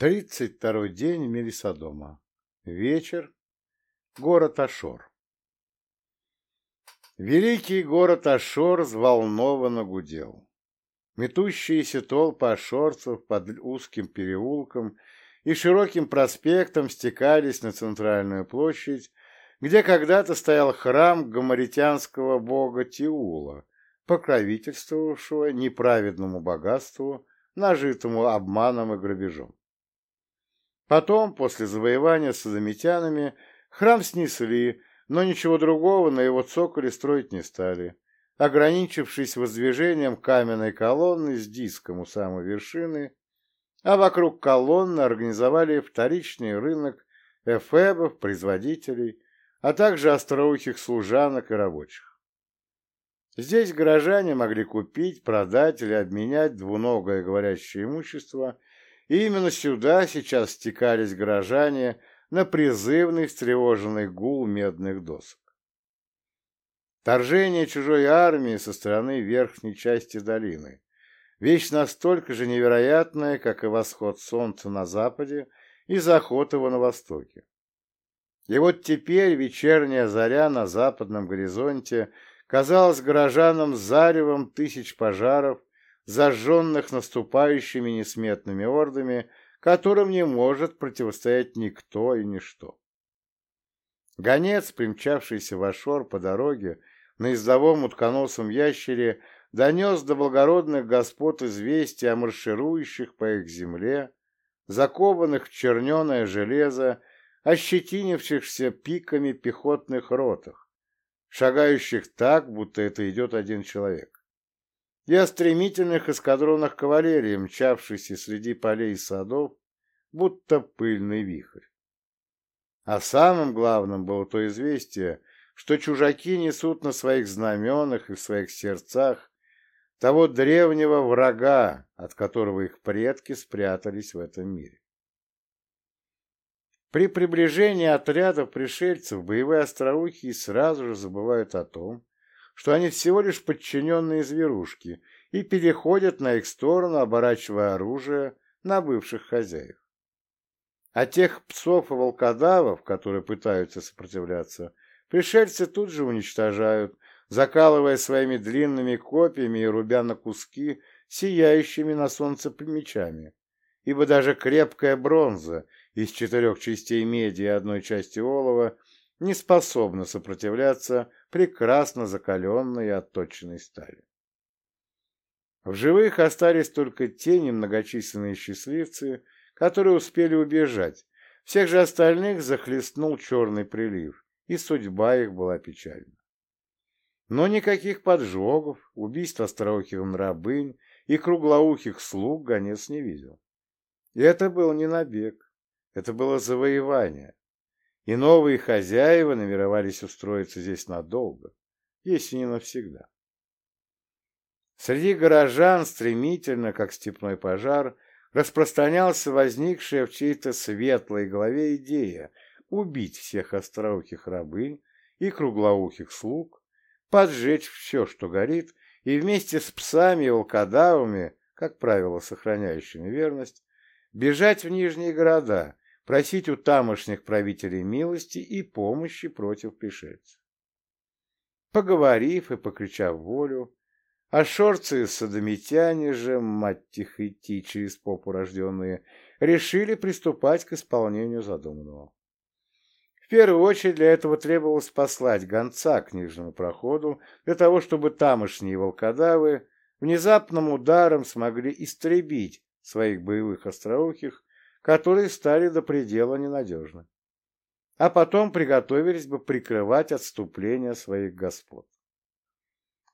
Тридцать второй день в мире Содома. Вечер. Город Ашор. Великий город Ашор взволнованно гудел. Метущиеся толпы ашорцев под узким переулком и широким проспектом стекались на центральную площадь, где когда-то стоял храм гамаритянского бога Тиула, покровительствовавшего неправедному богатству, нажитому обманом и грабежом. Потом, после завоевания садомитянами, храм снесли, но ничего другого на его цоколе строить не стали, ограничившись воздвижением каменной колонны с диском у самой вершины, а вокруг колонны организовали вторичный рынок эфебов, производителей, а также остроухих служанок и рабочих. Здесь горожане могли купить, продать или обменять двуногое говорящее имущество, и именно сюда сейчас стекались горожане на призывный встревоженный гул медных досок. Торжение чужой армии со стороны верхней части долины. Вещь настолько же невероятная, как и восход солнца на западе и заход его на востоке. И вот теперь вечерняя заря на западном горизонте казалась горожанам заревом тысяч пожаров, зажженных наступающими несметными ордами, которым не может противостоять никто и ничто. Гонец, примчавшийся в Ашор по дороге, на ездовом утконосом ящере, донес до благородных господ известия о марширующих по их земле, закованных в черненое железо ощетинившихся пиками пехотных ротах, шагающих так, будто это идет один человек, и о стремительных эскадронах кавалерии, мчавшихся среди полей и садов, будто пыльный вихрь. А самым главным было то известие, что чужаки несут на своих знаменах и в своих сердцах того древнего врага, от которого их предки спрятались в этом мире. При приближении отрядов пришельцев боевые остроухие сразу же забывают о том, что они всего лишь подчиненные зверушки и переходят на их сторону, оборачивая оружие на бывших хозяев. А тех псов и волкодавов, которые пытаются сопротивляться, пришельцы тут же уничтожают, закалывая своими длинными копьями и рубя на куски сияющими на солнце мечами, ибо даже крепкая бронза из четырех частей меди и одной части олова не способна сопротивляться прекрасно закаленной и отточенной стали. В живых остались только те немногочисленные счастливцы, которые успели убежать. Всех же остальных захлестнул черный прилив, и судьба их была печальна. Но никаких поджогов, убийств остроухих рабынь и круглоухих слуг гонец не видел. И это был не набег. Это было завоевание, и новые хозяева намеревались устроиться здесь надолго, если не навсегда. Среди горожан стремительно, как степной пожар, распространялся возникшая в чьей-то светлой голове идея убить всех остроухих рабынь и круглоухих слуг, поджечь все, что горит, и вместе с псами и волкодавами, как правило, сохраняющими верность, бежать в нижние города, просить у тамошних правителей милости и помощи против пришельцев. Поговорив и покричав волю, ашорцы и садомитяне же, мать их идти через попу рожденные, решили приступать к исполнению задуманного. В первую очередь для этого требовалось послать гонца к нижнему проходу, для того, чтобы тамошние волкодавы внезапным ударом смогли истребить своих боевых остроухих которые стали до предела ненадежны, а потом приготовились бы прикрывать отступление своих господ.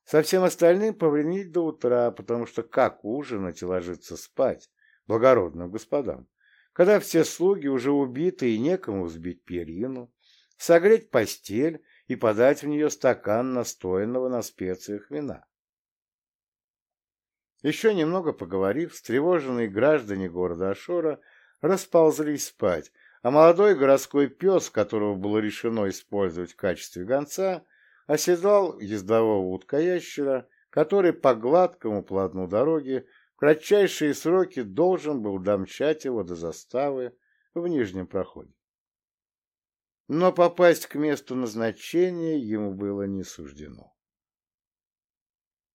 Со всем остальным повременить до утра, потому что как ужинать и ложиться спать благородным господам, когда все слуги уже убиты и некому взбить перину, согреть постель и подать в нее стакан настоянного на специях вина. Еще немного поговорив, встревоженные граждане города Ашора расползлись спать, а молодой городской пес, которого было решено использовать в качестве гонца, оседлал ездового утка-ящера, который по гладкому полотну дороги в кратчайшие сроки должен был домчать его до заставы в нижнем проходе. Но попасть к месту назначения ему было не суждено.